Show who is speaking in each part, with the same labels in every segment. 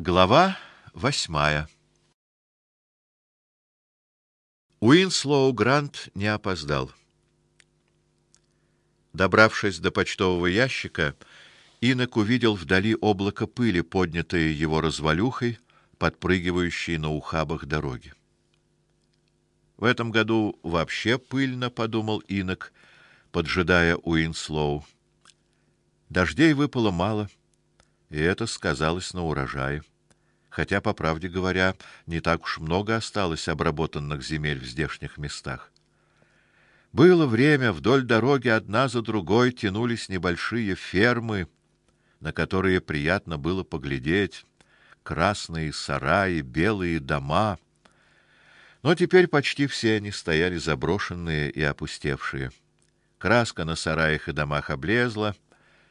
Speaker 1: Глава восьмая. Уинслоу Грант не опоздал. Добравшись до почтового ящика, Инок увидел вдали облако пыли, поднятое его развалюхой, подпрыгивающей на ухабах дороги. В этом году вообще пыльно, подумал Инок, поджидая Уинслоу. Дождей выпало мало, и это сказалось на урожае. Хотя, по правде говоря, не так уж много осталось обработанных земель в здешних местах. Было время, вдоль дороги одна за другой тянулись небольшие фермы, на которые приятно было поглядеть, красные сараи, белые дома. Но теперь почти все они стояли заброшенные и опустевшие. Краска на сараях и домах облезла,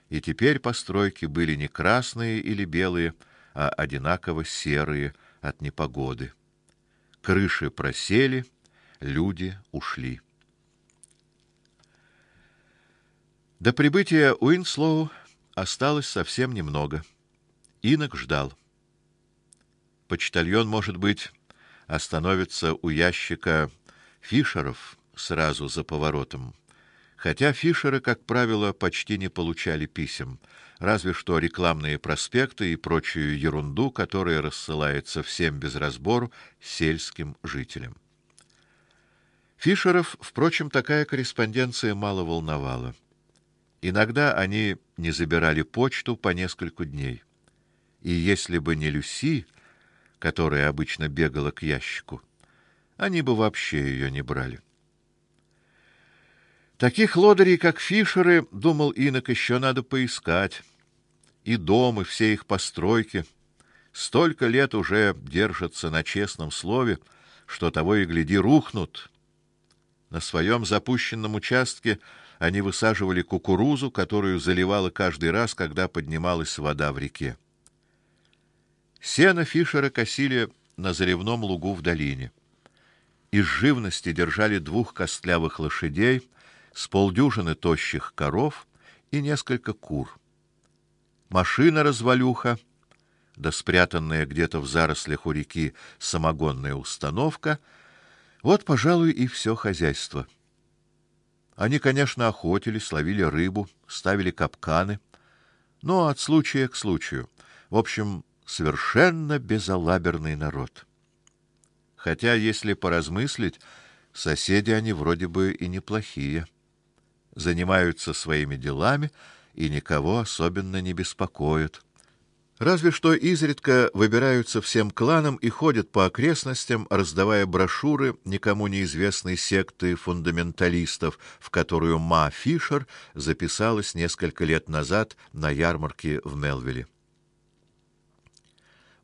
Speaker 1: и теперь постройки были не красные или белые, а одинаково серые от непогоды. Крыши просели, люди ушли. До прибытия Уинслоу осталось совсем немного. Инок ждал. Почтальон, может быть, остановится у ящика Фишеров сразу за поворотом хотя Фишеры, как правило, почти не получали писем, разве что рекламные проспекты и прочую ерунду, которая рассылается всем без разбору сельским жителям. Фишеров, впрочем, такая корреспонденция мало волновала. Иногда они не забирали почту по несколько дней. И если бы не Люси, которая обычно бегала к ящику, они бы вообще ее не брали. Таких лодырей, как Фишеры, думал Инок, еще надо поискать. И дом, и все их постройки столько лет уже держатся на честном слове, что того и гляди рухнут. На своем запущенном участке они высаживали кукурузу, которую заливало каждый раз, когда поднималась вода в реке. Сено Фишера косили на заревном лугу в долине. Из живности держали двух костлявых лошадей с полдюжины тощих коров и несколько кур. Машина развалюха, да спрятанная где-то в зарослях у реки самогонная установка вот, пожалуй, и все хозяйство. Они, конечно, охотились, ловили рыбу, ставили капканы, но от случая к случаю. В общем, совершенно безалаберный народ. Хотя, если поразмыслить, соседи они вроде бы и неплохие занимаются своими делами и никого особенно не беспокоят. Разве что изредка выбираются всем кланам и ходят по окрестностям, раздавая брошюры никому неизвестной секты фундаменталистов, в которую Ма Фишер записалась несколько лет назад на ярмарке в Мелвилле.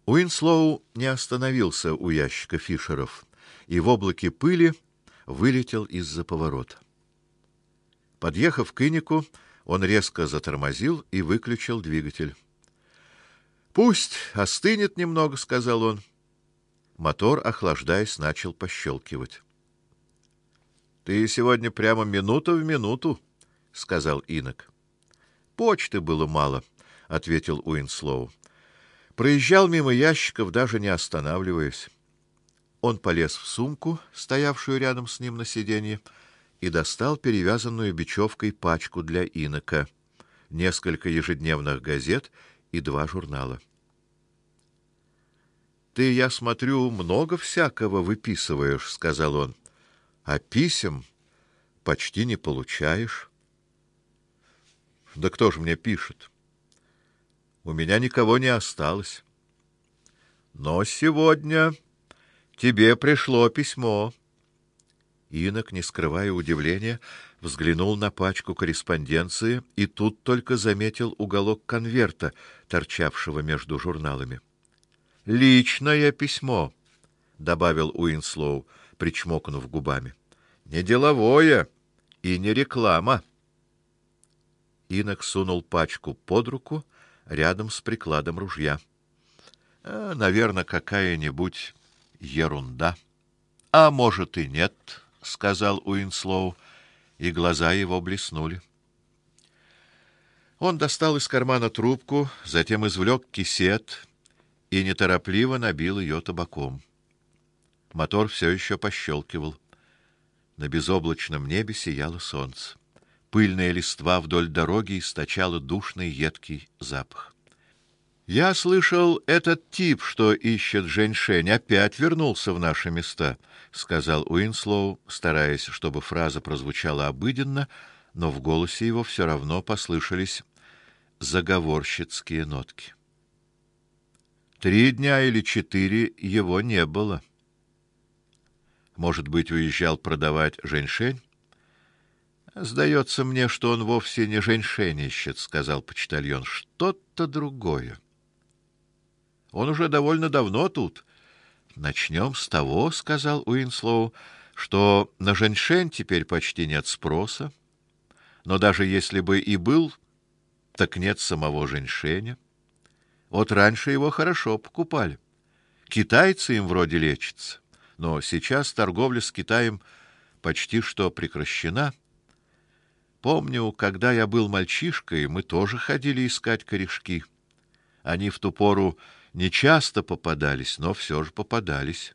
Speaker 1: Уинслоу не остановился у ящика Фишеров и в облаке пыли вылетел из-за поворота. Подъехав к Иноку, он резко затормозил и выключил двигатель. Пусть остынет немного, сказал он. Мотор, охлаждаясь, начал пощелкивать. Ты сегодня прямо минута в минуту, сказал Инок. Почты было мало, ответил Уинслоу. Проезжал мимо ящиков, даже не останавливаясь. Он полез в сумку, стоявшую рядом с ним на сиденье, и достал перевязанную бечевкой пачку для Инока, несколько ежедневных газет и два журнала. Ты, я смотрю, много всякого выписываешь, сказал он. А писем почти не получаешь. Да кто же мне пишет? У меня никого не осталось. Но сегодня тебе пришло письмо. Инок, не скрывая удивления, взглянул на пачку корреспонденции и тут только заметил уголок конверта, торчавшего между журналами. Личное письмо, добавил Уинслоу, причмокнув губами. Не деловое и не реклама. Инок сунул пачку под руку рядом с прикладом ружья. А, наверное, какая-нибудь ерунда. А может и нет сказал Уинслоу, и глаза его блеснули. Он достал из кармана трубку, затем извлек кисет и неторопливо набил ее табаком. Мотор все еще пощелкивал. На безоблачном небе сияло солнце. Пыльная листва вдоль дороги источала душный едкий запах. Я слышал, этот тип, что ищет женьшень, опять вернулся в наши места, сказал Уинслоу, стараясь, чтобы фраза прозвучала обыденно, но в голосе его все равно послышались заговорщицкие нотки. Три дня или четыре его не было. Может быть, уезжал продавать женьшень? Сдается мне, что он вовсе не женьшень ищет, сказал почтальон, что-то другое. Он уже довольно давно тут. Начнем с того, сказал Уинслоу, что на женьшень теперь почти нет спроса. Но даже если бы и был, так нет самого женьшеня. Вот раньше его хорошо покупали. Китайцы им вроде лечатся, но сейчас торговля с Китаем почти что прекращена. Помню, когда я был мальчишкой, мы тоже ходили искать корешки. Они в ту пору не часто попадались, но все же попадались.